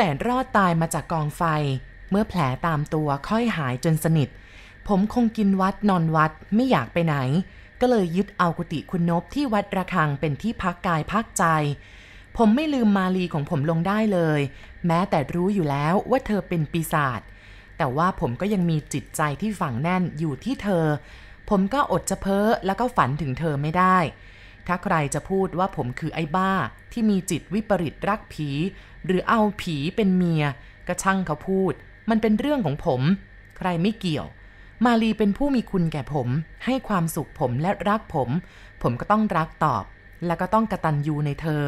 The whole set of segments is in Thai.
แต่รอดตายมาจากกองไฟ เมื่อแผลตามตัวค่อยหายจนสนิท ผมคงกินวัดนอนวัดไม่อยากไปไหน ก็เลยยึดเอากุฏิคุณนบที่วัดระฆังเป็นที่พักกายพักใจ ผมไม่ลืมมาลีของผมลงได้เลย แม้แต่รู้อยู่แล้วว่าเธอเป็นปีศาจแต่ว่าผมก็ยังมีจิตใจที่ฝังแน่นอยู่ที่เธอ ผมก็อดจะเพ้อแล้วก็ฝันถึงเธอไม่ได้ ถ้าใครจะพูดว่าผมคือไอ้บ้าที่มีจิตวิปริตรักผี หรือเอาผีเป็นเมียก็ช่างเขาพูด มันเป็นเรื่องของผม ใครไม่เกี่ยว มาลีเป็นผู้มีคุณแก่ผม ให้ความสุขผมและรักผม ผมก็ต้องรักตอบ แล้วก็ต้องกระตันยูในเธอ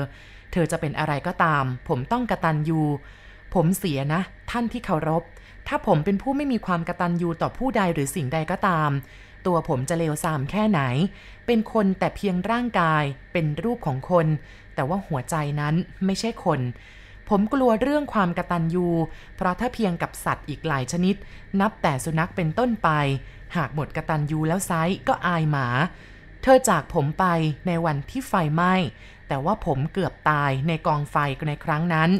เธอจะเป็นอะไรก็ตาม ผมต้องกระตันยูผมเสียนะ ท่านที่เคารพ ถ้าผมเป็นผู้ไม่มีความกระตันยูต่อผู้ใดหรือสิ่งใดก็ตาม ตัวผมจะเลวทรามแค่ไหน เป็นคนแต่เพียงร่างกายเป็นรูปของคน แต่ว่าหัวใจนั้นไม่ใช่คน ผมกลัวเรื่องความกระตันยู เพราะถ้าเพียงกับสัตว์อีกหลายชนิด นับแต่สุนัขเป็นต้นไป หากหมดกระตันยูแล้วไซก็อายหมา เธอจากผมไปในวันที่ไฟไหม้ แต่ว่าผมเกือบตายในกองไฟในครั้งนั้น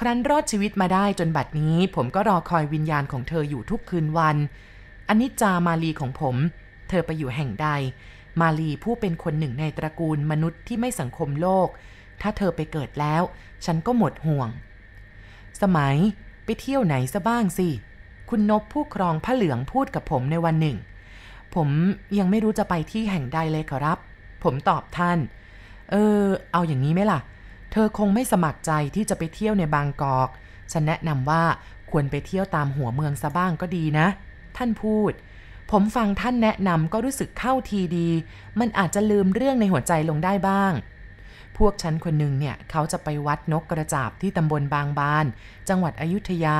ครั้นรอดชีวิตมาได้จนบัดนี้ ผมก็รอคอยวิญญาณของเธออยู่ทุกคืนวันอันนี้จามาลีของผม เธอไปอยู่แห่งใด มาลีผู้เป็นคนหนึ่งในตระกูลมนุษย์ที่ไม่สังคมโลก ถ้าเธอไปเกิดแล้ว ฉันก็หมดห่วง สมัยไปเที่ยวไหนซะบ้างสิ คุณนบผู้ครองผ้าเหลืองพูดกับผมในวันหนึ่ง ผมยังไม่รู้จะไปที่แห่งใดเลยครับ ผมตอบท่าน เออ เอาอย่างนี้ไหมล่ะ เธอคงไม่สมัครใจที่จะไปเที่ยวในบางกอก ฉันแนะนำว่าควรไปเที่ยวตามหัวเมืองซะบ้างก็ดีนะ ท่านพูด ผมฟังท่านแนะนำก็รู้สึกเข้าทีดี มันอาจจะลืมเรื่องในหัวใจลงได้บ้าง พวกฉันคนหนึ่งเนี่ยเขาจะไปวัดนกกระจาบที่ตำบลบางบาน จังหวัดอยุธยา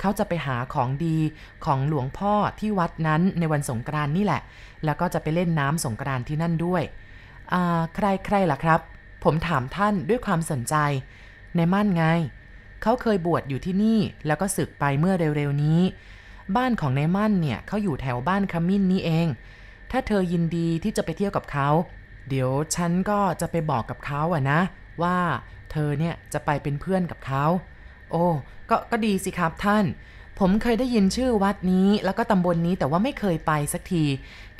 เขาจะไปหาของดีของหลวงพ่อที่วัดนั้นในวันสงกรานนี่แหละ แล้วก็จะไปเล่นน้ำสงกรานที่นั่นด้วยใครใครล่ะครับ ผมถามท่านด้วยความสนใจ ในมั่นไง เขาเคยบวชอยู่ที่นี่แล้วก็ศึกไปเมื่อเร็วๆนี้ บ้านของนายมั่นเนี่ยเขาอยู่แถวบ้านขมิ้นนี่เอง ถ้าเธอยินดีที่จะไปเที่ยวกับเขา เดี๋ยวฉันก็จะไปบอกกับเขาอะนะ ว่าเธอเนี่ยจะไปเป็นเพื่อนกับเขา โอ้ก็ก็ดีสิครับท่าน ผมเคยได้ยินชื่อวัดนี้ แล้วก็ตำบลนนี้แต่ว่าไม่เคยไปสักที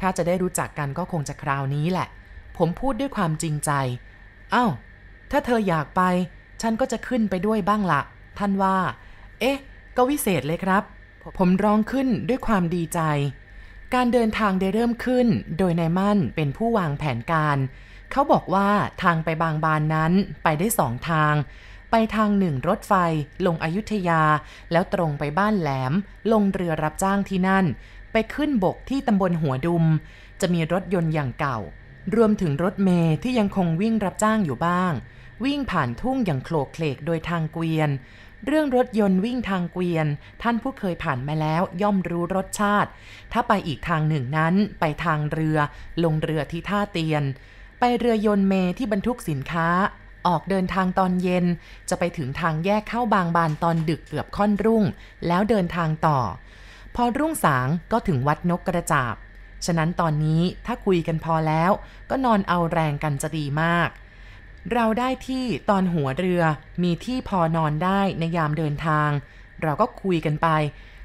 ถ้าจะได้รู้จักกันก็คงจะคราวนี้แหละ ผมพูดด้วยความจริงใจอ้าวถ้าเธออยากไป ฉันก็จะขึ้นไปด้วยบ้างละท่านว่า เอ๊ะ ก็วิเศษเลยครับ ผมร้องขึ้นด้วยความดีใจ การเดินทางได้เริ่มขึ้น โดยนายมั่นเป็นผู้วางแผนการ เขาบอกว่าทางไปบางบานนั้นไปได้สองทาง ไปทางหนึ่งรถไฟ ลงอยุธยา แล้วตรงไปบ้านแหลม ลงเรือรับจ้างที่นั่น ไปขึ้นบกที่ตำบลหัวดุม จะมีรถยนต์อย่างเก่า รวมถึงรถเมย์ที่ยังคงวิ่งรับจ้างอยู่บ้าง วิ่งผ่านทุ่งอย่างโคลกเคลกโดยทางเกวียน เรื่องรถยนต์วิ่งทางเกวียน ท่านผู้เคยผ่านมาแล้วย่อมรู้รสชาติ ถ้าไปอีกทางหนึ่งนั้น ไปทางเรือ ลงเรือที่ท่าเตียน ไปเรือยนต์เมที่บรรทุกสินค้า ออกเดินทางตอนเย็น จะไปถึงทางแยกเข้าบางบานตอนดึกเกือบค่อนรุ่ง แล้วเดินทางต่อ พอรุ่งสางก็ถึงวัดนกกระจาบ ฉะนั้นตอนนี้ถ้าคุยกันพอแล้ว ก็นอนเอาแรงกันจะดีมาก เราได้ที่ตอนหัวเรือมีที่พอนอนได้ในยามเดินทาง เราก็คุยกันไป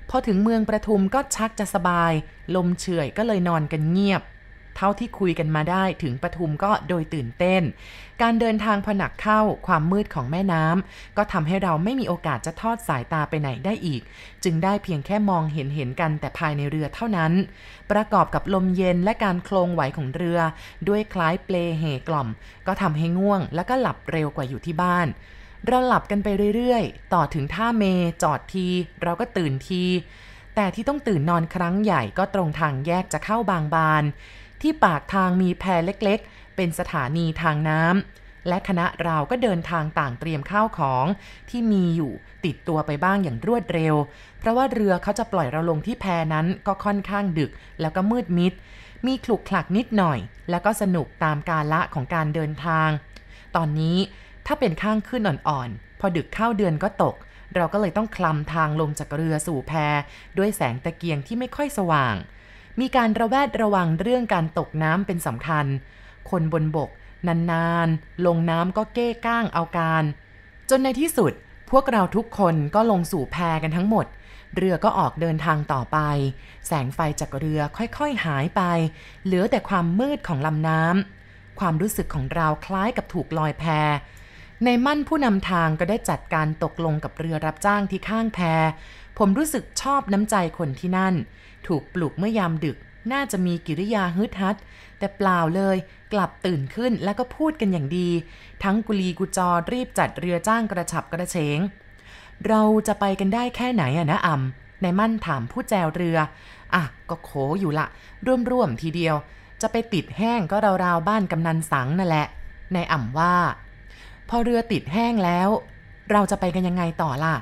พอถึงเมืองประทุมก็ชักจะสบาย ลมเฉื่อยก็เลยนอนกันเงียบ เท่าที่คุยกันมาได้ถึงปทุมก็โดยตื่นเต้น การเดินทางผนักเข้าความมืดของแม่น้ำก็ทำให้เราไม่มีโอกาสจะทอดสายตาไปไหนได้อีก จึงได้เพียงแค่มองเห็นเห็นกันแต่ภายในเรือเท่านั้น ประกอบกับลมเย็นและการโคลงไหวของเรือ ด้วยคล้ายเปลเหกล่อม ก็ทำให้ง่วง แล้วก็หลับเร็วกว่าอยู่ที่บ้านเราหลับกันไปเรื่อยๆ ต่อถึงท่าเมจอดที เราก็ตื่นที แต่ที่ต้องตื่นนอนครั้งใหญ่ก็ตรงทางแยกจะเข้าบางบาน ที่ปากทางมีแพเล็กๆ เป็นสถานีทางน้ำและคณะเราก็เดินทางต่างเตรียมข้าวของที่มีอยู่ติดตัวไปบ้างอย่างรวดเร็ว เพราะว่าเรือเขาจะปล่อยเราลงที่แพนั้นก็ค่อนข้างดึกแล้วก็มืดมิด มีคลุกคลักนิดหน่อย แล้วก็สนุกตามกาละของการเดินทาง ตอนนี้ถ้าเป็นข้างขึ้นอ่อนๆ พอดึกเข้าเดือนก็ตก เราก็เลยต้องคลำทางลงจากเรือสู่แพด้วยแสงตะเกียงที่ไม่ค่อยสว่าง มีการระแวดระวังเรื่องการตกน้ำเป็นสำคัญ คนบนบก นานๆ ลงน้ำก็เก้ก้างเอาการ จนในที่สุดพวกเราทุกคนก็ลงสู่แพกันทั้งหมด เรือก็ออกเดินทางต่อไป แสงไฟจากเรือค่อยๆหายไป เหลือแต่ความมืดของลำน้ำความรู้สึกของเราคล้ายกับถูกลอยแพในมั่นผู้นำทางก็ได้จัดการตกลงกับเรือรับจ้างที่ข้างแพ ผมรู้สึกชอบน้ำใจคนที่นั่น ถูกปลุกเมื่อยามดึก น่าจะมีกิริยาฮึดฮัด แต่เปล่าเลยกลับตื่นขึ้นแล้วก็พูดกันอย่างดี ทั้งกุลีกุจอรีบจัดเรือจ้างกระฉับกระเฉง เราจะไปกันได้แค่ไหนอะนะอ่ำนายมั่นถามผู้แจวเรือ อะ ก็โขอยู่ละร่วมๆทีเดียว จะไปติดแห้งก็ราวๆบ้านกำนันสังนั่นแหละนายอ่ำว่า พอเรือติดแห้งแล้ว เราจะไปกันยังไงต่อล่ะ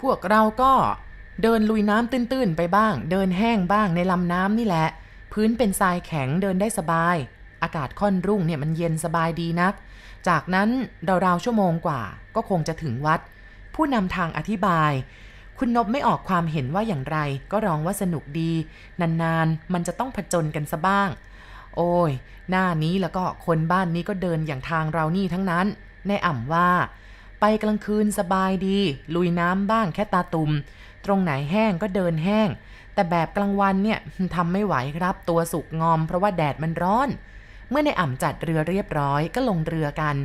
พวกเราก็ เดินลุยน้ำตื้นๆไปบ้าง เดินแห้งบ้างในลำน้ำนี่แหละ พื้นเป็นทรายแข็งเดินได้สบาย อากาศค่อนรุ่งเนี่ยมันเย็นสบายดีนัก จากนั้นราวๆชั่วโมงกว่า ก็คงจะถึงวัด ผู้นำทางอธิบาย คุณนบไม่ออกความเห็นว่าอย่างไร ก็ร้องว่าสนุกดี นานๆ มันจะต้องผจญกันซะบ้าง โอ้ย หน้านี้แล้วก็คนบ้านนี้ก็เดินอย่างทางเรานี่ทั้งนั้นในอ่ำว่า ไปกลางคืนสบายดี ลุยน้ำบ้างแค่ตาตุ่ม ตรงไหนแห้งก็เดินแห้ง แต่แบบกลางวันเนี่ยทำไม่ไหวครับตัวสุกงอมเพราะว่าแดดมันร้อน เมื่อในอ่ำจัดเรือเรียบร้อยก็ลงเรือกัน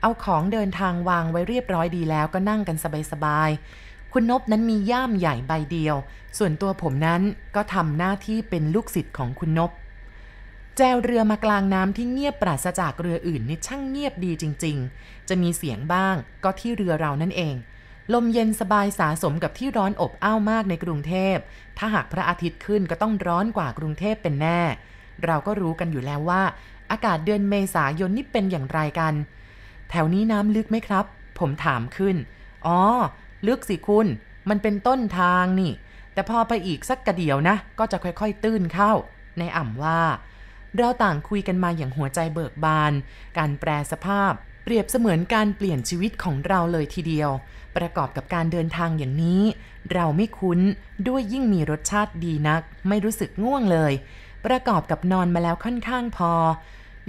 เอาของเดินทางวางไว้เรียบร้อยดีแล้วก็นั่งกันสบายๆคุณนบนั้นมีย่ามใหญ่ใบเดียว ส่วนตัวผมนั้นก็ทำหน้าที่เป็นลูกศิษย์ของคุณนบแจวเรือมากลางน้ำที่เงียบปราศจากเรืออื่นนี่ช่างเงียบดีจริง ๆ จะมีเสียงบ้างก็ที่เรือเรานั่นเอง ลมเย็นสบายสาสมกับที่ร้อนอบอ้าวมากในกรุงเทพ ถ้าหากพระอาทิตย์ขึ้นก็ต้องร้อนกว่ากรุงเทพเป็นแน่ เราก็รู้กันอยู่แล้วว่า อากาศเดือนเมษายนนี่เป็นอย่างไรกัน แถวนี้น้ำลึกไหมครับ ผมถามขึ้น อ๋อ ลึกสิคุณ มันเป็นต้นทางนี่ แต่พอไปอีกสักกระเดียวนะ ก็จะค่อยๆ ตื้นเข้า ในอ่ำว่า เราต่างคุยกันมาอย่างหัวใจเบิกบาน การแปลสภาพ รียบเสมือนการเปลี่ยนชีวิตของเราเลยทีเดียว ประกอบกับการเดินทางอย่างนี้ เราไม่คุ้นด้วยยิ่งมีรสชาติดีนัก ไม่รู้สึกง่วงเลย ประกอบกับนอนมาแล้วค่อนข้างพอ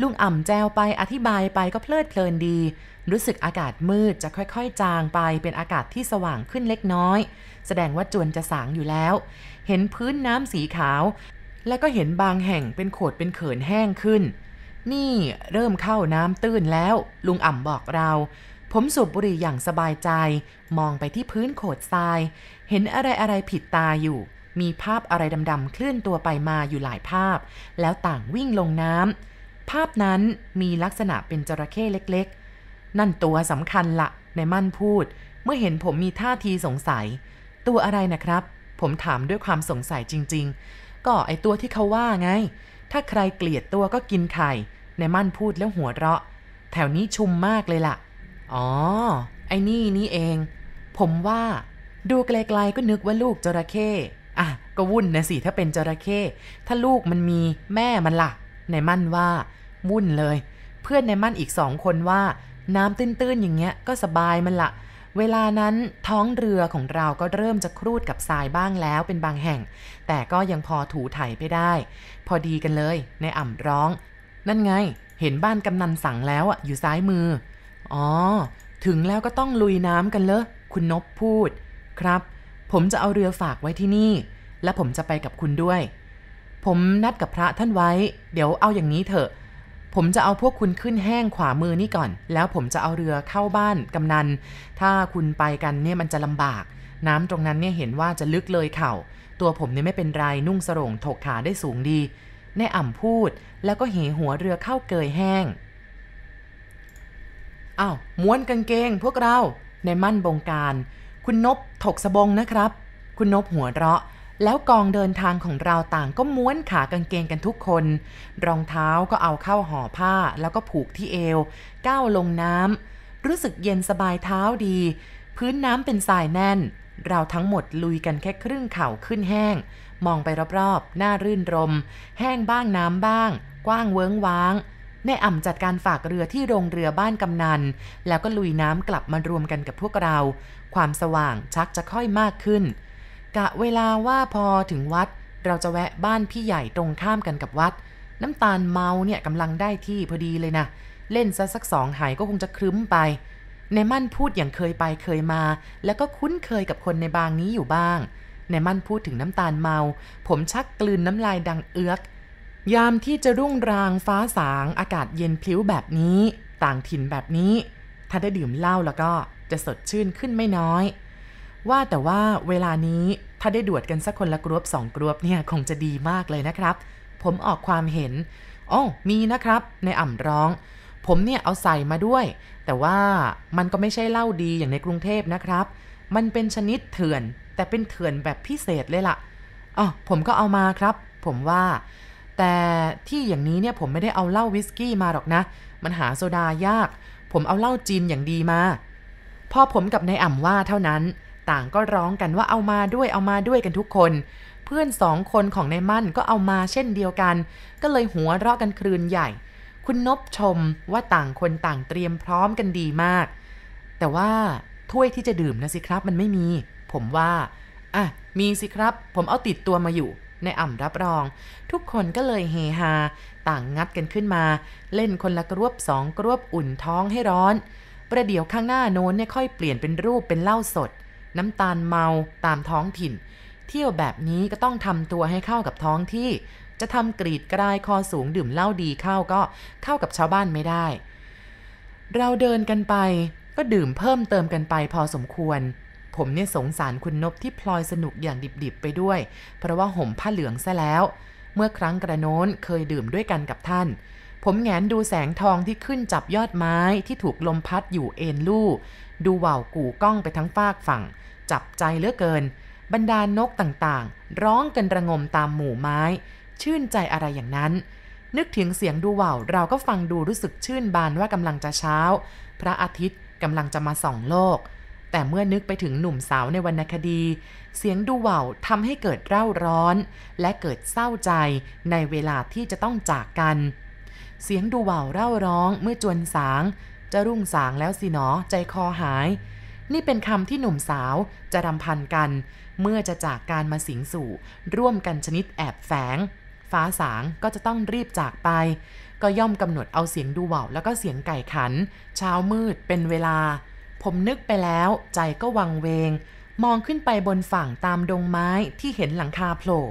ลุงอ่ำแจวไปอธิบายไปก็เพลิดเพลินดี รู้สึกอากาศมืดจะค่อยๆ จางไปเป็นอากาศที่สว่างขึ้นเล็กน้อย แสดงว่าจวนจะสางอยู่แล้ว เห็นพื้นน้ำสีขาว แล้วก็เห็นบางแห่งเป็นโขดเป็นเขินแห้งขึ้น นี่เริ่มเข้าน้ำตื้นแล้ว ลุงอ่ำบอกเรา ผมสูบบุหรี่อย่างสบายใจ มองไปที่พื้นโขดทราย เห็นอะไรอะไรผิดตาอยู่ มีภาพอะไรดำๆเคลื่อนตัวไปมาอยู่หลายภาพ แล้วต่างวิ่งลงน้ำภาพนั้นมีลักษณะเป็นจระเข้เล็กๆ นั่นตัวสำคัญละในมั่นพูด เมื่อเห็นผมมีท่าทีสงสัย ตัวอะไรนะครับ ผมถามด้วยความสงสัยจริง ๆ ก็ไอตัวที่เขาว่าไง ถ้าใครเกลียดตัวก็กินไข่ในมั่นพูดแล้วหัวเราะ แถวนี้ชุมมากเลยล่ะ อ๋อ ไอ้นี่นี่เอง ผมว่าดูไกลๆก็นึกว่าลูกจระเข้อะ ก็วุ่นนะสิถ้าเป็นจระเข้ถ้าลูกมันมีแม่มันล่ะในมั่นว่า วุ่นเลย เพื่อนในมั่นอีกสองคนว่า น้ำตื้นๆอย่างเงี้ยก็สบายมันละ เวลานั้นท้องเรือของเราก็เริ่มจะครูดกับทรายบ้างแล้วเป็นบางแห่ง แต่ก็ยังพอถูไถไปได้ พอดีกันเลยในอ่ำร้อง นั่นไง เห็นบ้านกำนันสั่งแล้วอะอยู่ซ้ายมือ อ๋อ ถึงแล้วก็ต้องลุยน้ำกันเลยคุณนบพูด ครับ ผมจะเอาเรือฝากไว้ที่นี่ และผมจะไปกับคุณด้วย ผมนัดกับพระท่านไว้ เดี๋ยวเอาอย่างนี้เถอะ ผมจะเอาพวกคุณขึ้นแห้งขวามือนี่ก่อน แล้วผมจะเอาเรือเข้าบ้านกำนัน ถ้าคุณไปกันเนี่ยมันจะลำบาก น้ำตรงนั้นเนี่ยเห็นว่าจะลึกเลยเข่า ตัวผมเนี่ยไม่เป็นไรนุ่งสรงถกขาได้สูงดีแน่อ่ำพูดแล้วก็เหหัวเรือเข้าเกยแห้งอ้าวม้วนกางเกงพวกเราในมั่นบงการ คุณนบถกสบงนะครับ คุณนบหัวเราะ แล้วกองเดินทางของเราต่างก็ม้วนขากางเกงกันทุกคน รองเท้าก็เอาเข้าห่อผ้าแล้วก็ผูกที่เอว ก้าวลงน้ำรู้สึกเย็นสบายเท้าดี พื้นน้ำเป็นทรายแน่น เราทั้งหมดลุยกันแค่ครึ่งเข่าขึ้นแห้ง มองไปรอบๆ หน้ารื่นรม แห้งบ้างน้ำบ้าง กว้างเวิ้งว้างในอ่ำจัดการฝากเรือที่โรงเรือบ้านกำนัน แล้วก็ลุยน้ำกลับมารวมกันกับพวกเรา ความสว่างชักจะค่อยมากขึ้น กะเวลาว่าพอถึงวัด เราจะแวะบ้านพี่ใหญ่ตรงข้ามกันกับวัด น้ำตาลเมาเนี่ยกำลังได้ที่พอดีเลยนะ เล่นซะสักสองหายก็คงจะครึ้มไปในมั่นพูดอย่างเคยไปเคยมา แล้วก็คุ้นเคยกับคนในบางนี้อยู่บ้างในมั่นพูดถึงน้ำตาลเมา ผมชักกลืนน้ำลายดังเอือก ยามที่จะรุ่งรางฟ้าสางอากาศเย็นพลิ้วแบบนี้ ต่างถิ่นแบบนี้ ถ้าได้ดื่มเหล้าแล้วก็จะสดชื่นขึ้นไม่น้อย ว่าแต่ว่าเวลานี้ถ้าได้ดวดกันสักคนละกรวบสองกรวบเนี่ยคงจะดีมากเลยนะครับ ผมออกความเห็นอ๋อมีนะครับ ในอ่ำร้อง ผมเนี่ยเอาใส่มาด้วย แต่ว่ามันก็ไม่ใช่เหล้าดีอย่างในกรุงเทพนะครับ มันเป็นชนิดเถื่อน แต่เป็นเถื่อนแบบพิเศษเลยละ่ะอ๋อผมก็เอามาครับ ผมว่า แต่ที่อย่างนี้เนี่ยผมไม่ได้เอาเหล้าวิสกี้มาหรอกนะ มันหาโซดายาก ผมเอาเหล้าจีนอย่างดีมา พอผมกับนายอ่ำว่าเท่านั้น ต่างก็ร้องกันว่าเอามาด้วยเอามาด้วยกันทุกคน เพื่อนสองคนของนายมั่นก็เอามาเช่นเดียวกัน ก็เลยหัวเราะกันครืนใหญ่ คุณนบชมว่าต่างคนต่างเตรียมพร้อมกันดีมาก แต่ว่าถ้วยที่จะดื่มนะสิครับมันไม่มี ผมว่าอะมีสิครับ ผมเอาติดตัวมาอยู่ในอ่ำรับรอง ทุกคนก็เลยเฮฮา ต่างงัดกันขึ้นมา เล่นคนละกรวบสองกรวบอุ่นท้องให้ร้อน ประเดี๋ยวข้างหน้าโน้นเนี่ยค่อยเปลี่ยนเป็นรูปเป็นเหล้าสด น้ำตาลเมาตามท้องถิ่น เที่ยวแบบนี้ก็ต้องทำตัวให้เข้ากับท้องที่ จะทำกรีดกรายคอสูงดื่มเหล้าดีเข้าก็เข้ากับชาวบ้านไม่ได้ เราเดินกันไปก็ดื่มเพิ่มเติมกันไปพอสมควร ผมเนี่ยสงสารคุณนบที่พลอยสนุกอย่างดิบๆไปด้วย เพราะว่าห่มผ้าเหลืองซะแล้ว เมื่อครั้งกระโน้นเคยดื่มด้วยกันกับท่าน ผมแงนดูแสงทองที่ขึ้นจับยอดไม้ที่ถูกลมพัดอยู่เอ็นลู่ ดูว่าวกู่ก้องไปทั้งฟากฝั่ง จับใจเหลือเกิน บรรดานกต่างๆ ร้องกันระงมตามหมู่ไม้ ชื่นใจอะไรอย่างนั้น นึกถึงเสียงดูว่าวเราก็ฟังดูรู้สึกชื่นบานว่ากำลังจะเช้า พระอาทิตย์กำลังจะมาส่องโลก แต่เมื่อนึกไปถึงหนุ่มสาวในวรรณคดี เสียงดูว่าวทำให้เกิดเร่าร้อน และเกิดเศร้าใจในเวลาที่จะต้องจากกันเสียงดูว่าวเร่าร้องเมื่อจวนสาง จะรุ่งสางแล้วสิหนอใจคอหาย นี่เป็นคำที่หนุ่มสาวจะรำพันกัน เมื่อจะจากการมาสิงสู่ ร่วมกันชนิดแอบแฝง ฟ้าสางก็จะต้องรีบจากไป ก็ย่อมกำหนดเอาเสียงดูว่าวแล้วก็เสียงไก่ขัน เช้ามืดเป็นเวลา ผมนึกไปแล้ว ใจก็วังเวงมองขึ้นไปบนฝั่งตามดงไม้ที่เห็นหลังคาโผล่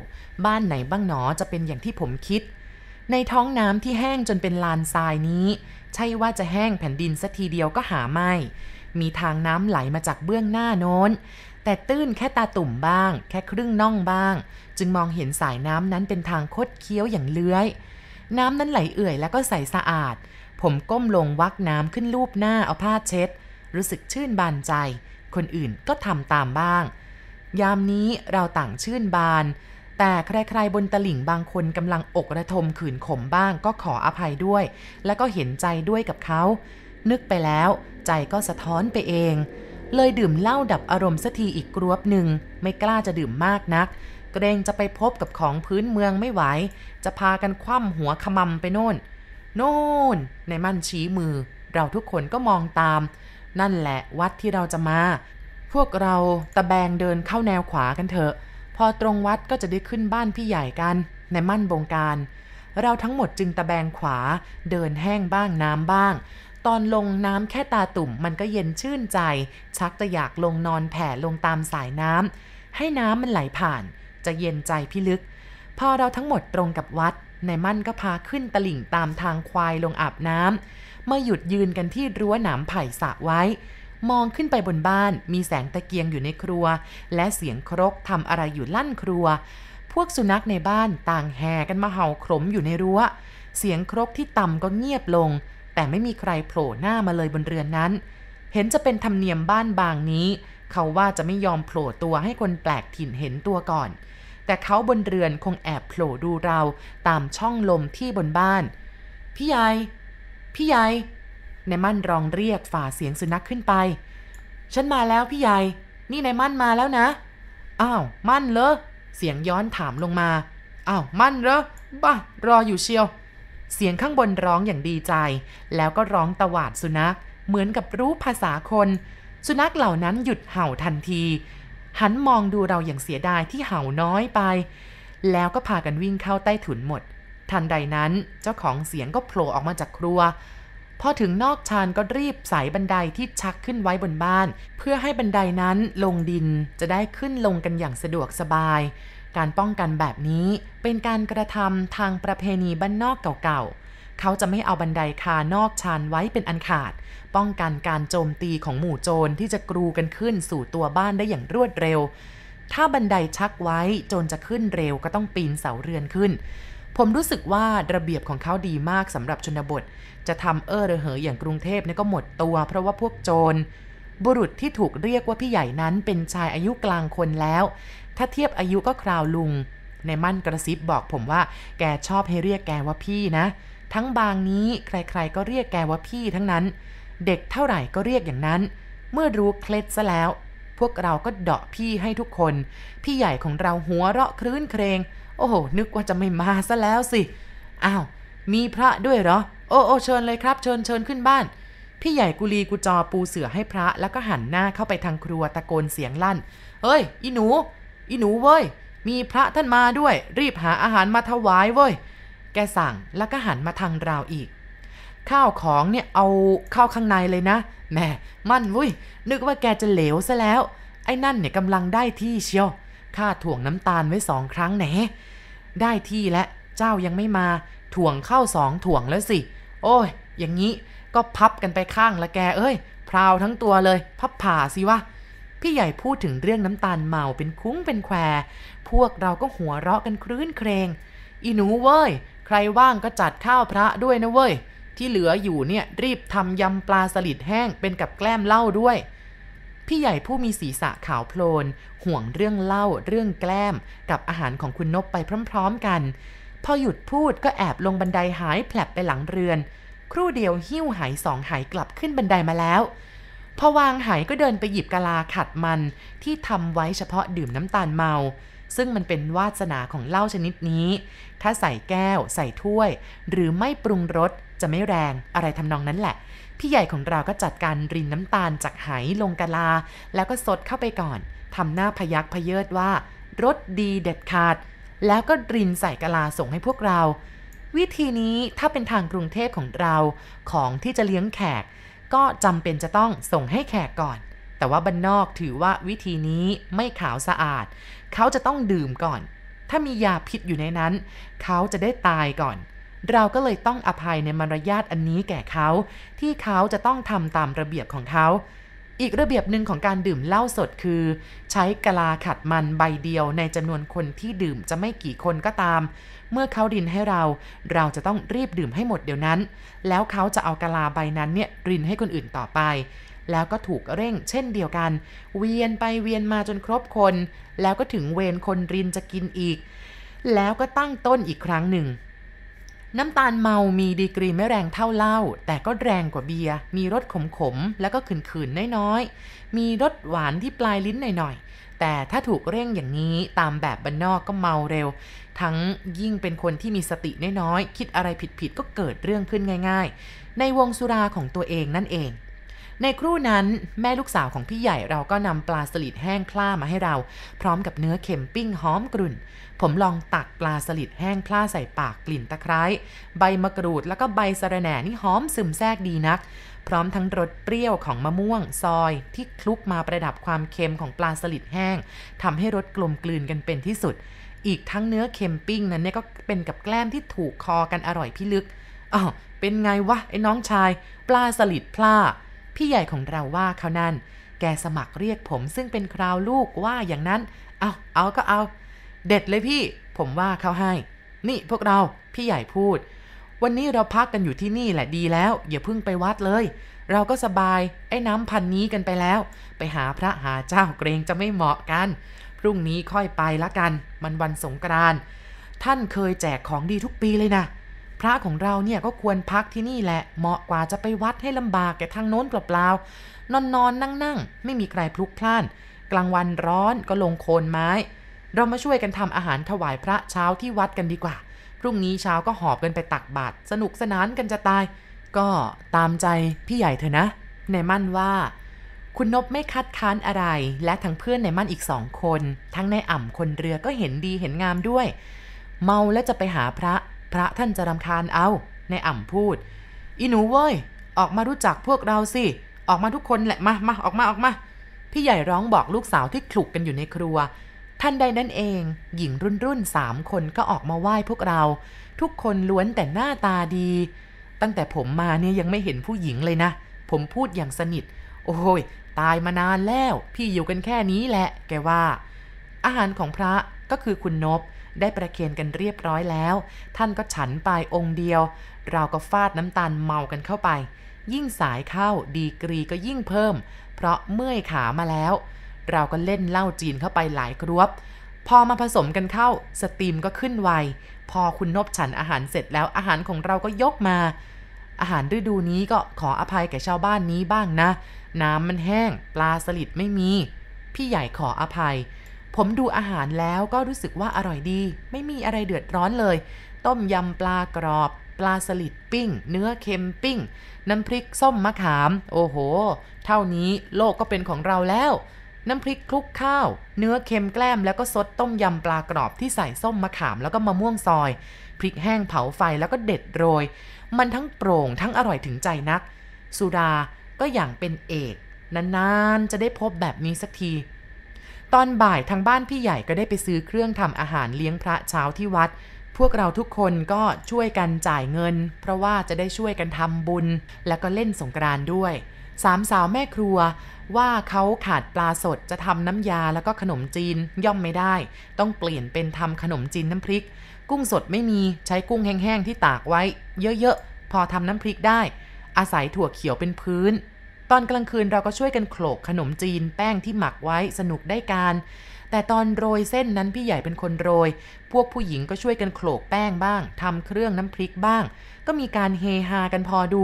บ้านไหนบ้างหนอจะเป็นอย่างที่ผมคิด ในท้องน้ำที่แห้งจนเป็นลานทรายนี้ ใช่ว่าจะแห้งแผ่นดินสัทีเดียวก็หาไม่ มีทางน้ำไหลมาจากเบื้องหน้าโน้น แต่ตื้นแค่ตาตุ่มบ้าง แค่ครึ่งน่องบ้าง จึงมองเห็นสายน้ำนั้นเป็นทางคดเคี้ยวอย่างเลื้อย น้ำนั้นไหลเอื่อยแล้วก็ใสสะอาด ผมก้มลงวักน้ำขึ้นลูบหน้าเอาผ้าเช็ด รู้สึกชื่นบานใจ คนอื่นก็ทำตามบ้าง ยามนี้เราต่างชื่นบาน แต่ใครๆบนตลิ่งบางคนกำลังอกระทมขืนขมบ้างก็ขออภัยด้วย แล้วก็เห็นใจด้วยกับเขา นึกไปแล้วใจก็สะท้อนไปเอง เลยดื่มเหล้าดับอารมณ์สักทีอีกกรวบหนึ่ง ไม่กล้าจะดื่มมากนัก เกรงจะไปพบกับของพื้นเมืองไม่ไหว จะพากันคว่ำหัวขมำไปโน่น โน่น ในมั่นชี้มือ เราทุกคนก็มองตาม นั่นแหละวัดที่เราจะมา พวกเราตะแบงเดินเข้าแนวขวากันเถอะ อตรงวัดก็จะได้ขึ้นบ้านพี่ใหญ่กัน ในมั่นบงการ เราทั้งหมดจึงตะแบงขวา เดินแห้งบ้างน้ำบ้าง ตอนลงน้ำแค่ตาตุ่มมันก็เย็นชื่นใจ ชักจะอยากลงนอนแผ่ลงตามสายน้ำให้น้ำมันไหลผ่าน จะเย็นใจพี่ลึก พอเราทั้งหมดตรงกับวัดในมั่นก็พาขึ้นตลิ่งตามทางควายลงอาบน้ำมาหยุดยืนกันที่รั้วหนามไผ่สะไว้ มองขึ้นไปบนบ้าน มีแสงตะเกียงอยู่ในครัว และเสียงครกทำอะไรอยู่ลั่นครัว พวกสุนัขในบ้านต่างแห่กันมาเห่าขรมอยู่ในรั้ว เสียงครกที่ต่ำก็เงียบลง แต่ไม่มีใครโผล่หน้ามาเลยบนเรือนนั้น เห็นจะเป็นธรรมเนียมบ้านบางนี้ เขาว่าจะไม่ยอมโผล่ตัวให้คนแปลกถิ่นเห็นตัวก่อน แต่เขาบนเรือนคงแอบโผล่ดูเราตามช่องลมที่บนบ้าน พี่ใหญ่พี่ให ญ่ในมั่นร้องเรียกฝ่าเสียงสุนัขขึ้นไป ฉันมาแล้วพี่ใหญ่ นี่ในมั่นมาแล้วนะ อ้าว มั่นเหรอ เสียงย้อนถามลงมา อ้าว มั่นเหรอ บ้า รออยู่เชียว เสียงข้างบนร้องอย่างดีใจ แล้วก็ร้องตวาดสุนัข เหมือนกับรู้ภาษาคน สุนัขเหล่านั้นหยุดเห่าทันที หันมองดูเราอย่างเสียดายที่เห่าน้อยไป แล้วก็พากันวิ่งเข้าใต้ถุนหมด ทันใดนั้นเจ้าของเสียงก็โผล่ออกมาจากครัว พอถึงนอกชานก็รีบใส่บันไดที่ชักขึ้นไว้บนบ้าน เพื่อให้บันไดนั้นลงดินจะได้ขึ้นลงกันอย่างสะดวกสบาย การป้องกันแบบนี้เป็นการกระทำทางประเพณีบ้านนอกเก่าๆ เขาจะไม่เอาบันไดคานอกชานไว้เป็นอันขาด ป้องกันการโจมตีของหมู่โจรที่จะกรูกันขึ้นสู่ตัวบ้านได้อย่างรวดเร็ว ถ้าบันไดชักไว้โจรจะขึ้นเร็วก็ต้องปีนเสาเรือนขึ้น ผมรู้สึกว่าระเบียบของเขาดีมากสำหรับชนบท จะทำเออระเหยอย่างกรุงเทพนี่ก็หมดตัว เพราะว่าพวกโจร บุรุษที่ถูกเรียกว่าพี่ใหญ่นั้นเป็นชายอายุกลางคนแล้ว ถ้าเทียบอายุก็คราวลุง ในมั่นกระซิบบอกผมว่า แกชอบให้เรียกแกว่าพี่นะ ทั้งบางนี้ใครๆก็เรียกแกว่าพี่ทั้งนั้น เด็กเท่าไหร่ก็เรียกอย่างนั้น เมื่อรู้เคล็ดซะแล้ว พวกเราก็เดาะพี่ให้ทุกคน พี่ใหญ่ของเราหัวเราะครื้นเครง โอ้โห นึกว่าจะไม่มาซะแล้วสิ อ้าว มีพระด้วยเหรอ โอ้โอเชิญเลยครับ เชิญเชิญขึ้นบ้าน พี่ใหญ่กุลีกุจอปูเสือให้พระ แล้วก็หันหน้าเข้าไปทางครัวตะโกนเสียงลั่น เฮ้ย อีหนู อีหนูเว้ย มีพระท่านมาด้วย รีบหาอาหารมาถวายเว้ย แกสั่ง แล้วก็หันมาทางเราอีก ข้าวของเนี่ยเอาเข้าข้างในเลยนะแหม่ มั่นวุ้ย นึกว่าแกจะเหลวซะแล้ว ไอ้นั่นเนี่ยกำลังได้ที่เชียว ข้าถ่วงน้ำตาลไว้สองครั้งแหนได้ที่และเจ้ายังไม่มาถ่วงเข้าสองถ่วงแล้วสิ โอ้ย อย่างนี้ก็พับกันไปข้างละแก เอ้ย พราวทั้งตัวเลย พับผ่าสิวะ พี่ใหญ่พูดถึงเรื่องน้ำตาลเมาเป็นคุ้งเป็นแคว พวกเราก็หัวเราะกันครื้นเครง อีหนูเว้ย ใครว่างก็จัดข้าวพระด้วยนะเว้ย ที่เหลืออยู่เนี่ยรีบทำยำปลาสลิดแห้งเป็นกับแกล้มเหล้าด้วย พี่ใหญ่ผู้มีศีรษะขาวโพลน ห่วงเรื่องเล้าเรื่องแกล้ม กับอาหารของคุณนบไปพร้อมๆกัน พอหยุดพูดก็แอบลงบันไดหายแผลบไปหลังเรือน ครู่เดียวหิ้วหายสองหายกลับขึ้นบันไดมาแล้วพอวางหายก็เดินไปหยิบกะลาขัดมันที่ทำไว้เฉพาะดื่มน้ำตาลเมา ซึ่งมันเป็นวาสนาของเหล้าชนิดนี้ ถ้าใส่แก้ว ใส่ถ้วย หรือไม่ปรุงรสจะไม่แรงอะไรทำนองนั้นแหละ พี่ใหญ่ของเราก็จัดการรินน้ำตาลจากไหลงกะลา แล้วก็สดเข้าไปก่อนทำหน้าพยักพเยิดว่ารสดีเด็ดขาด แล้วก็รินใส่กะลาส่งให้พวกเรา วิธีนี้ถ้าเป็นทางกรุงเทพของเราของที่จะเลี้ยงแขก ก็จำเป็นจะต้องส่งให้แขกก่อน แต่ว่าบ้านนอกถือว่าวิธีนี้ไม่ขาวสะอาด เขาจะต้องดื่มก่อน ถ้ามียาพิษอยู่ในนั้น เขาจะได้ตายก่อน เราก็เลยต้องอภัยในมารยาทอันนี้แก่เขา ที่เขาจะต้องทำตามระเบียบของเขา อีกระเบียบหนึ่งของการดื่มเหล้าสดคือ ใช้กะลาขัดมันใบเดียวในจำนวนคนที่ดื่มจะไม่กี่คนก็ตาม เมื่อเขารินให้เรา เราจะต้องรีบดื่มให้หมดเดี๋ยวนั้น แล้วเขาจะเอากะลาใบนั้นเนี่ยรินให้คนอื่นต่อไปแล้วก็ถูกเร่งเช่นเดียวกัน เวียนไปเวียนมาจนครบคน แล้วก็ถึงเวรคนรินจะกินอีก แล้วก็ตั้งต้นอีกครั้งหนึ่ง น้ำตาลเมามีดีกรีไม่แรงเท่าเหล้าแต่ก็แรงกว่าเบียร์มีรสขมๆแล้วก็ขืนๆน้อยๆ มีรสหวานที่ปลายลิ้นหน่อยๆ แต่ถ้าถูกเร่งอย่างนี้ตามแบบบันนอกก็เมาเร็ว ทั้งยิ่งเป็นคนที่มีสติน้อยๆ คิดอะไรผิดๆ ก็เกิดเรื่องขึ้นง่าย ๆ ในวงสุราของตัวเองนั่นเอง ในครู่นั้นแม่ลูกสาวของพี่ใหญ่เราก็นำปลาสลิดแห้งพล่ามาให้เรา พร้อมกับเนื้อเค็มปิ้งหอมกรุ่น ผมลองตักปลาสลิดแห้งพล่าใส่ปากกลิ่นตะไคร้ ใบมะกรูดแล้วก็ใบสะระแหน่นี่หอมซึมแทรกดีนัก พร้อมทั้งรสเปรี้ยวของมะม่วง ซอย ที่คลุกมาประดับความเค็มของปลาสลิดแห้งทำให้รสกลมกลืนกันเป็นที่สุด อีกทั้งเนื้อเค็มปิ้งนั้นเนี่ยก็เป็นกับแกล้มที่ถูกคอกันอร่อยพิลึกอ้าวเป็นไงวะไอ้น้องชาย ปลาสลิดพล่าพี่ใหญ่ของเราว่าเขานั่น แกสมัครเรียกผมซึ่งเป็นคราวลูกว่าอย่างนั้น เอาเอาก็เอา เด็ดเลยพี่ ผมว่าเขาให้ นี่พวกเราพี่ใหญ่พูด วันนี้เราพักกันอยู่ที่นี่แหละดีแล้ว อย่าพิ่งไปวัดเลย เราก็สบายไอ้น้ำพันนี้กันไปแล้ว ไปหาพระหาเจ้าเกรงจะไม่เหมาะกัน พรุ่งนี้ค่อยไปละกัน มันวันสงกรานต์ท่านเคยแจกของดีทุกปีเลยนะพระของเราเนี่ยก็ควรพักที่นี่แหละ เหมาะกว่าจะไปวัดให้ลำบากแก่ทางโน้นเปล่าๆนอนนอนนั่งนั่งๆ ไม่มีใครพลุกพล่าน กลางวันร้อนก็ลงโคนไม้ เรามาช่วยกันทำอาหารถวายพระเช้าที่วัดกันดีกว่า พรุ่งนี้เช้าก็หอบกันไปตักบาตรสนุกสนานกันจะตาย ก็ตามใจพี่ใหญ่เถอะนะ ในมั่นว่า คุณนบไม่คัดค้านอะไร และทั้งเพื่อนในมั่นอีกสองคน ทั้งในอ่ำคนเรือก็เห็นดีเห็นงามด้วย เมาแล้วจะไปหาพระ พระท่านจะรำคาญเอาในอ่ำพูด อีหนูเว้ย ออกมารู้จักพวกเราสิ ออกมาทุกคนแหละมามาออกมาออกมา พี่ใหญ่ร้องบอกลูกสาวที่คลุกกันอยู่ในครัว ท่านใดนั่นเอง หญิงรุ่นรุ่นสามคนก็ออกมาไหว้พวกเรา ทุกคนล้วนแต่หน้าตาดี ตั้งแต่ผมมาเนี่ยยังไม่เห็นผู้หญิงเลยนะ ผมพูดอย่างสนิท โอ้ย ตายมานานแล้ว พี่อยู่กันแค่นี้แหละ แกว่า อาหารของพระก็คือคุณนบได้ประเคนกันเรียบร้อยแล้ว ท่านก็ฉันไปองค์เดียว เราก็ฟาดน้ำตาลเมากันเข้าไป ยิ่งสายเข้าดีกรีก็ยิ่งเพิ่ม เพราะเมื่อยขามาแล้ว เราก็เล่นเหล้าจีนเข้าไปหลายกรวบพอมาผสมกันเข้าสตรีมก็ขึ้นไว พอคุณนบฉันอาหารเสร็จแล้วอาหารของเราก็ยกมา อาหารฤดูนี้ก็ขออภัยแก่ชาวบ้านนี้บ้างนะ น้ำมันแห้ง ปลาสลิดไม่มี พี่ใหญ่ขออภัย ผมดูอาหารแล้วก็รู้สึกว่าอร่อยดี ไม่มีอะไรเดือดร้อนเลย ต้มยำปลากรอบ ปลาสลิดปิ้ง เนื้อเค็มปิ้ง น้ำพริกส้มมะขาม โอ้โห เท่านี้โลกก็เป็นของเราแล้ว น้ำพริกคลุกข้าว เนื้อเค็มแกล้มแล้วก็ซดต้มยำปลากรอบที่ใส่ส้มมะขามแล้วก็มะม่วงซอย พริกแห้งเผาไฟแล้วก็เด็ดโรย มันทั้งโปร่งทั้งอร่อยถึงใจนัก สุดาก็อย่างเป็นเอกนานๆจะได้พบแบบนี้สักที ตอนบ่ายทางบ้านพี่ใหญ่ก็ได้ไปซื้อเครื่องทำอาหารเลี้ยงพระเช้าที่วัด พวกเราทุกคนก็ช่วยกันจ่ายเงิน เพราะว่าจะได้ช่วยกันทำบุญ แล้วก็เล่นสงกรานด้วย สามสาวแม่ครัว ว่าเขาขาดปลาสดจะทำน้ำยาแล้วก็ขนมจีนย่อมไม่ได้ ต้องเปลี่ยนเป็นทำขนมจีนน้ำพริก กุ้งสดไม่มีใช้กุ้งแห้งๆที่ตากไว้ เยอะๆ พอทำน้ำพริกได้ อาศัยถั่วเขียวเป็นพื้น ตอนกลางคืนเราก็ช่วยกันโขลกขนมจีนแป้งที่หมักไว้สนุกได้การ แต่ตอนโรยเส้นนั้นพี่ใหญ่เป็นคนโรย พวกผู้หญิงก็ช่วยกันโขลกแป้งบ้างทำเครื่องน้ำพริกบ้าง ก็มีการเฮฮากันพอดู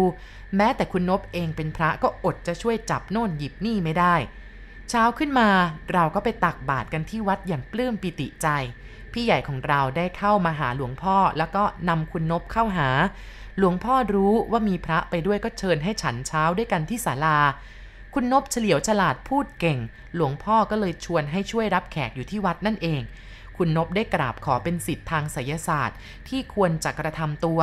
แม้แต่คุณนบเองเป็นพระก็อดจะช่วยจับโน่นหยิบนี่ไม่ได้ เช้าขึ้นมาเราก็ไปตักบาตรกันที่วัดอย่างปลื้มปิติใจ พี่ใหญ่ของเราได้เข้ามาหาหลวงพ่อแล้วก็นำคุณนบเข้าหา หลวงพ่อรู้ว่ามีพระไปด้วยก็เชิญให้ฉันเช้าด้วยกันที่ศาลาคุณนบเฉลียวฉลาดพูดเก่ง หลวงพ่อก็เลยชวนให้ช่วยรับแขกอยู่ที่วัดนั่นเอง คุณนบได้กราบขอเป็นสิทธิ์ทางไสยศาสตร์ ที่ควรจะกระทำตัว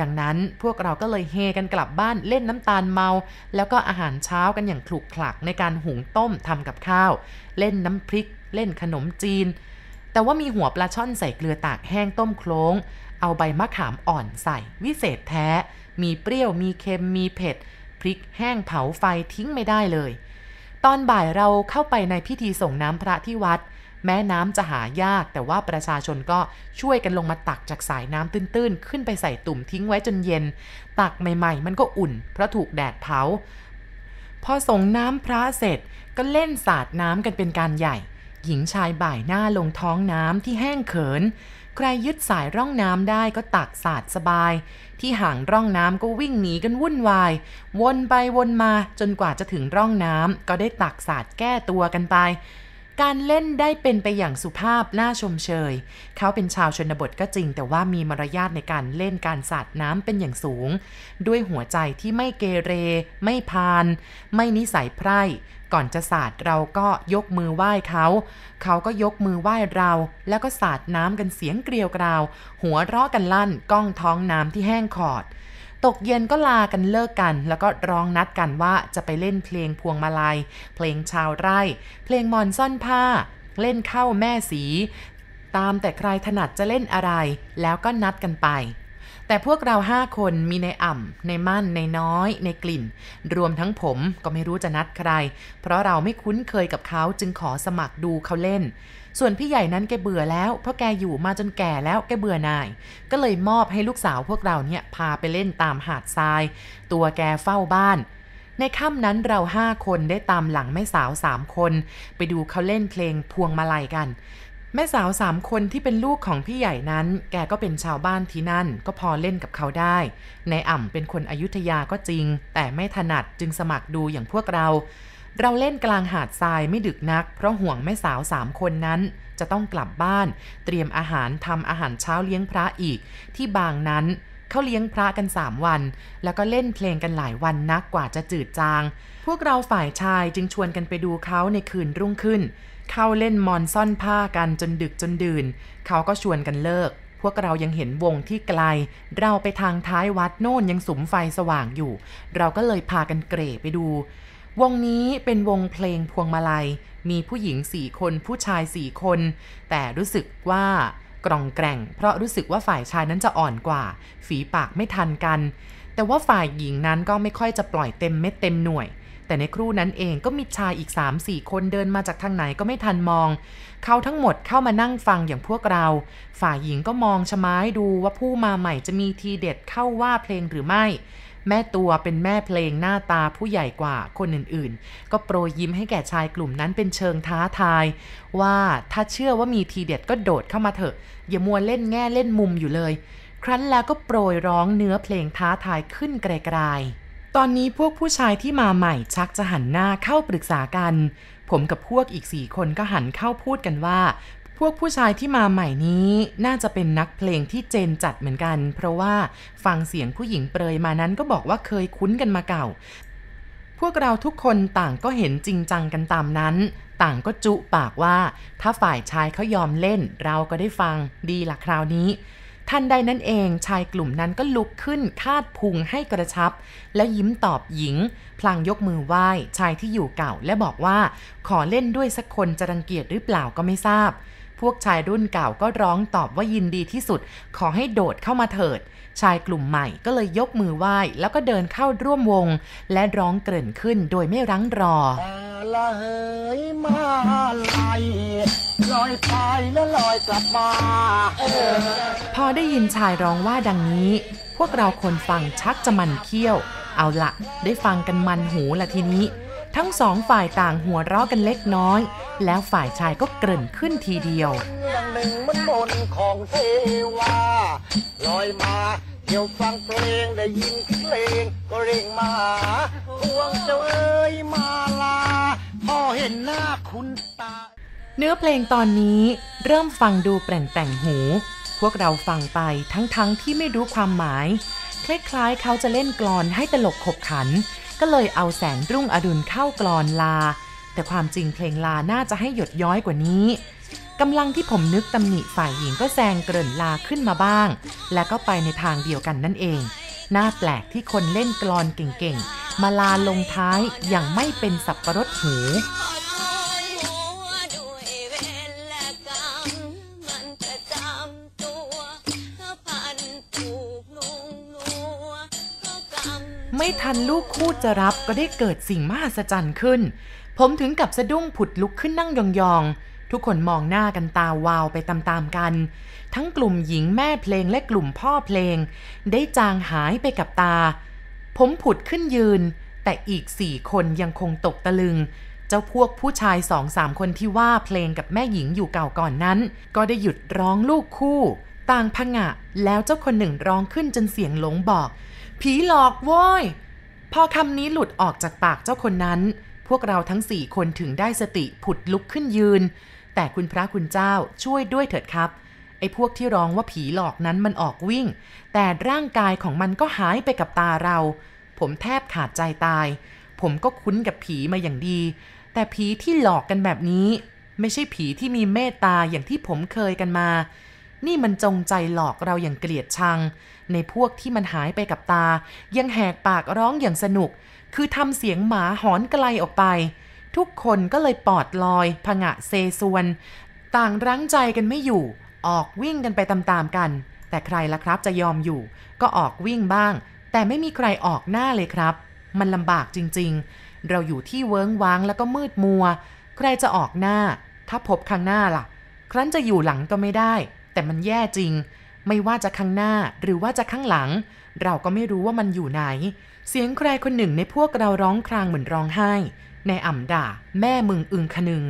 ดังนั้นพวกเราก็เลยเฮกันกลับบ้านเล่นน้ำตาลเมา แล้วก็อาหารเช้ากันอย่างคลุกคลักในการหุงต้มทำกับข้าว เล่นน้ำพริก เล่นขนมจีน แต่ว่ามีหัวปลาช่อนใส่เกลือตากแห้งต้มโคลงเอาใบมะขามอ่อนใส่ วิเศษแท้ มีเปรี้ยวมีเค็มมีเผ็ด พริกแห้งเผาไฟทิ้งไม่ได้เลย ตอนบ่ายเราเข้าไปในพิธีส่งน้ำพระที่วัด แม้น้ำจะหายาก แต่ว่าประชาชนก็ช่วยกันลงมาตักจากสายน้ำตื้นๆ ขึ้นไปใส่ตุ่มทิ้งไว้จนเย็น ตักใหม่ๆ มันก็อุ่น เพราะถูกแดดเผา พอส่งน้ำพระเสร็จก็เล่นสาดน้ำกันเป็นการใหญ่ หญิงชายบ่ายหน้าลงท้องน้ำที่แห้งเขิน ใครยึดสายร่องน้ำได้ก็ตักสาดสบาย ที่ห่างร่องน้ำก็วิ่งหนีกันวุ่นวาย วนไปวนมาจนกว่าจะถึงร่องน้ำก็ได้ตักสาดแก้ตัวกันไป การเล่นได้เป็นไปอย่างสุภาพน่าชมเชย เขาเป็นชาวชนบทก็จริง แต่ว่ามีมารยาทในการเล่นการสาดน้ำเป็นอย่างสูง ด้วยหัวใจที่ไม่เกเร ไม่พาน ไม่นิสัยไพร่ ก่อนจะสาดเราก็ยกมือไหว้เขา เขาก็ยกมือไหว้เรา แล้วก็สาดน้ำกันเสียงเกลียวกราว หัวเราะกันลั่นก้องท้องน้ำที่แห้งขอด ตกเย็นก็ลากันเลิกกัน แล้วก็ร้องนัดกันว่าจะไปเล่นเพลงพวงมาลัย เพลงชาวไร่ เพลงมอนซ่อนผ้า เล่นเข้าแม่สี ตามแต่ใครถนัดจะเล่นอะไร แล้วก็นัดกันไป แต่พวกเราห้าคนมีในอ่ำในมั่นในน้อย ในกลิ่น รวมทั้งผมก็ไม่รู้จะนัดใคร เพราะเราไม่คุ้นเคยกับเขาจึงขอสมัครดูเขาเล่น ส่วนพี่ใหญ่นั้นแกเบื่อแล้ว เพราะแกอยู่มาจนแก่แล้วแกเบื่อหน่าย ก็เลยมอบให้ลูกสาวพวกเราเนี่ยพาไปเล่นตามหาดทราย ตัวแกเฝ้าบ้านในค่ำนั้นเราห้าคนได้ตามหลังแม่สาวสามคน ไปดูเขาเล่นเพลงพวงมาลัยกัน แม่สาวสามคนที่เป็นลูกของพี่ใหญ่นั้น แกก็เป็นชาวบ้านที่นั่น ก็พอเล่นกับเขาได้ ในอ่ำเป็นคนอยุธยาก็จริง แต่ไม่ถนัดจึงสมัครดูอย่างพวกเรา เราเล่นกลางหาดทรายไม่ดึกนัก เพราะห่วงแม่สาวสามคนนั้น จะต้องกลับบ้าน เตรียมอาหารทำอาหารเช้าเลี้ยงพระอีก ที่บางนั้นเขาเลี้ยงพระกัน3วัน แล้วก็เล่นเพลงกันหลายวันนักกว่าจะจืดจาง พวกเราฝ่ายชายจึงชวนกันไปดูเขาในคืนรุ่งขึ้น เข้าเล่นมอนซ่อนผ้ากันจนดึกจนดื่น เขาก็ชวนกันเลิก พวกเรายังเห็นวงที่ไกล เราไปทางท้ายวัดโน่นยังสุมไฟสว่างอยู่ เราก็เลยพากันเกรไปดู วงนี้เป็นวงเพลงพวงมาลัย มีผู้หญิงสี่คนผู้ชายสี่คน แต่รู้สึกว่ากร่องแกร่ง เพราะรู้สึกว่าฝ่ายชายนั้นจะอ่อนกว่า ฝีปากไม่ทันกัน แต่ว่าฝ่ายหญิงนั้นก็ไม่ค่อยจะปล่อยเต็มเม็ดเต็มหน่วย แต่ในครู่นั้นเองก็มีชายอีก 3-4 คนเดินมาจากทางไหนก็ไม่ทันมอง เขาทั้งหมดเข้ามานั่งฟังอย่างพวกเรา ฝ่ายหญิงก็มองชะม้ายดูว่าผู้มาใหม่จะมีทีเด็ดเข้าว่าเพลงหรือไม่ แม่ตัวเป็นแม่เพลงหน้าตาผู้ใหญ่กว่าคนอื่นๆ ก็โปรยยิ้มให้แก่ชายกลุ่มนั้นเป็นเชิงท้าทาย ว่าถ้าเชื่อว่ามีทีเด็ดก็โดดเข้ามาเถอะ อย่ามัวเล่นแง่เล่นมุมอยู่เลย ครั้นแล้วก็โปรยร้องเนื้อเพลงท้าทายขึ้นไกลๆ ตอนนี้พวกผู้ชายที่มาใหม่ชักจะหันหน้าเข้าปรึกษากัน ผมกับพวกอีกสี่คนก็หันเข้าพูดกันว่า พวกผู้ชายที่มาใหม่นี้น่าจะเป็นนักเพลงที่เจนจัดเหมือนกัน เพราะว่าฟังเสียงผู้หญิงเปรยมานั้นก็บอกว่าเคยคุ้นกันมาเก่า พวกเราทุกคนต่างก็เห็นจริงจังกันตามนั้น ต่างก็จุปากว่า ถ้าฝ่ายชายเขายอมเล่น เราก็ได้ฟัง ดีละคราวนี้ ทันใดนั้นเองชายกลุ่มนั้นก็ลุกขึ้นคาดพุงให้กระชับ แล้วยิ้มตอบหญิง พลางยกมือไหว้ชายที่อยู่เก่าและบอกว่า ขอเล่นด้วยสักคนจะรังเกียจหรือเปล่าก็ไม่ทราบ พวกชายรุ่นเก่าก็ร้องตอบว่ายินดีที่สุด ขอให้โดดเข้ามาเถิด ชายกลุ่มใหม่ก็เลยยกมือไหว้ แล้วก็เดินเข้าร่วมวง และร้องเกริ่นขึ้นโดยไม่รั้งรอแต่ละเหยมาลายลอยไปแล้วลอยกลับมาเออพอได้ยินชายร้องว่าดังนี้ พวกเราคนฟังชักจะมันเขี้ยว เอาละได้ฟังกันมันหูละทีนี้ ทั้งสองฝ่ายต่างหัวเราะกันเล็กน้อย แล้วฝ่ายชายก็เกริ่นขึ้นทีเดียวอย่างหนึ่งมันมนต์ของเทวาลอยมาเที่ยวฟังเพลงได้ยินเพลงก็เร่งมาพวงเจ้าเอ้ยมาลาพอเห็นหน้าคุณตา เนื้อเพลงตอนนี้เริ่มฟังดูแปลงแต่งหู พวกเราฟังไปทั้งๆทที่ไม่รู้ความหมาย คล้ายๆเขาจะเล่นกลอนให้ตลกขบขัน ก็เลยเอาแสงรุ่งอรุณเข้ากรอนลา แต่ความจริงเพลงลาน่าจะให้หยดย้อยกว่านี้กำลังที่ผมนึกตำหนิฝ่ายหญิงก็แซงเกริ่นลาขึ้นมาบ้าง และก็ไปในทางเดียวกันนั่นเอง น่าแปลกที่คนเล่นกรอนเก่งๆ มาลาลงท้ายอย่างไม่เป็นสับประรดหู ไม่ทันลูกคูดจะรับก็ได้เกิดสิ่งมหัศจรรย์ขึ้น ผมถึงกับสะดุ้งผุดลุกขึ้นนั่งยองๆ ทุกคนมองหน้ากันตาวาวไปตามๆกัน ทั้งกลุ่มหญิงแม่เพลงและกลุ่มพ่อเพลง ได้จางหายไปกับตา ผมผุดขึ้นยืน แต่อีกสี่คนยังคงตกตะลึงเจ้าพวกผู้ชายสองสามคนที่ว่าเพลงกับแม่หญิงอยู่เก่าก่อนนั้น ก็ได้หยุดร้องลูกคู่ ต่างพงะ แล้วเจ้าคนหนึ่งร้องขึ้นจนเสียงหลงบอก ผีหลอกโว้ย พอคำนี้หลุดออกจากปากเจ้าคนนั้น พวกเราทั้งสี่คนถึงได้สติผุดลุกขึ้นยืน แต่คุณพระคุณเจ้าช่วยด้วยเถิดครับ ไอ้พวกที่ร้องว่าผีหลอกนั้นมันออกวิ่ง แต่ร่างกายของมันก็หายไปกับตาเรา ผมแทบขาดใจตาย ผมก็คุ้นกับผีมาอย่างดี แต่ผีที่หลอกกันแบบนี้ ไม่ใช่ผีที่มีเมตตาอย่างที่ผมเคยกันมา นี่มันจงใจหลอกเราอย่างเกลียดชัง ในพวกที่มันหายไปกับตา ยังแหกปากร้องอย่างสนุก คือทำเสียงหมาหอนไกลออกไป ทุกคนก็เลยปอดลอย ผงะเซซวน ต่างรั้งใจกันไม่อยู่ ออกวิ่งกันไปตามๆกัน แต่ใครล่ะครับจะยอมอยู่ ก็ออกวิ่งบ้าง แต่ไม่มีใครออกหน้าเลยครับ มันลำบากจริงๆ เราอยู่ที่เวิ้งว้างแล้วก็มืดมัว ใครจะออกหน้า ถ้าพบข้างหน้าล่ะ ครั้นจะอยู่หลังก็ไม่ได้ แต่มันแย่จริง ไม่ว่าจะข้างหน้าหรือว่าจะข้างหลัง เราก็ไม่รู้ว่ามันอยู่ไหน เสียงใครคนหนึ่งในพวกเราร้องครางเหมือนร้องไห้ ในอ่ำด่า แม่มึงอึงคนึง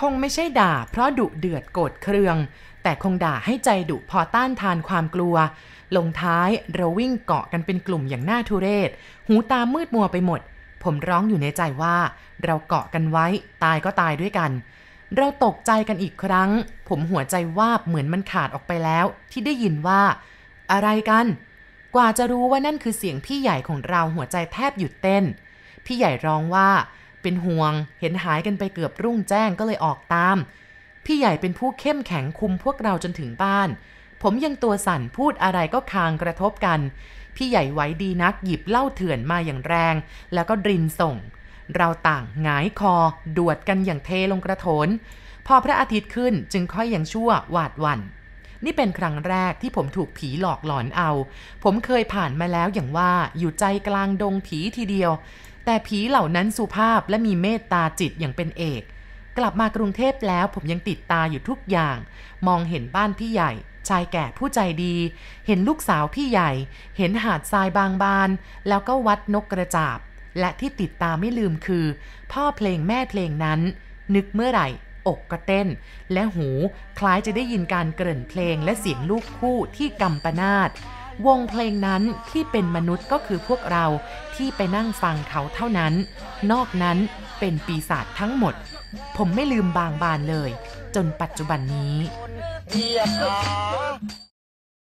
คงไม่ใช่ด่า เพราะดุเดือดโกรธเครือง แต่คงด่าให้ใจดุพอต้านทานความกลัว ลงท้ายเราวิ่งเกาะกันเป็นกลุ่มอย่างน่าทุเรศ หูตามืดมัวไปหมด ผมร้องอยู่ในใจว่า เราเกาะกันไว้ ตายก็ตายด้วยกัน เราตกใจกันอีกครั้ง ผมหัวใจวาบเหมือนมันขาดออกไปแล้ว ที่ได้ยินว่า อะไรกัน กว่าจะรู้ว่านั่นคือเสียงพี่ใหญ่ของเราหัวใจแทบหยุดเต้น พี่ใหญ่ร้องว่า เป็นห่วง เห็นหายกันไปเกือบรุ่งแจ้งก็เลยออกตาม พี่ใหญ่เป็นผู้เข้มแข็งคุมพวกเราจนถึงบ้านผผมยังตัวสั่นพูดอะไรก็คางกระทบกัน พี่ใหญ่ไว้ดีนักหยิบเหล้าเถื่อนมาอย่างแรง แล้วก็ดรินส่ง เราต่างหงายคอ ดวดกันอย่างเทลงกระโถน พอพระอาทิตย์ขึ้นจึงค่อยยังชั่วหวาดวันนนี่เป็นครั้งแรกที่ผมถูกผีหลอกหลอนเอา ผมเคยผ่านมาแล้วอย่างว่าอยู่ใจกลางดงผีทีเดียว แต่ผีเหล่านั้นสุภาพและมีเมตตาจิตอย่างเป็นเอก กลับมากรุงเทพแล้วผมยังติดตาอยู่ทุกอย่าง มองเห็นบ้านพี่ใหญ่ชายแก่ผู้ใจดี เห็นลูกสาวพี่ใหญ่ เห็นหาดทรายบางบาน แล้วก็วัดนกกระจาบ และที่ติดตามไม่ลืมคือ พ่อเพลงแม่เพลงนั้น นึกเมื่อไหร่อกก็เต้น และหูคล้ายจะได้ยินการเกริ่นเพลงและเสียงลูกคู่ที่กำปนาดวงเพลงนั้นที่เป็นมนุษย์ก็คือพวกเราที่ไปนั่งฟังเขาเท่านั้น นอกนั้นเป็นปีศาจทั้งหมด ผมไม่ลืมบางบานเลย จนปัจจุบันนี้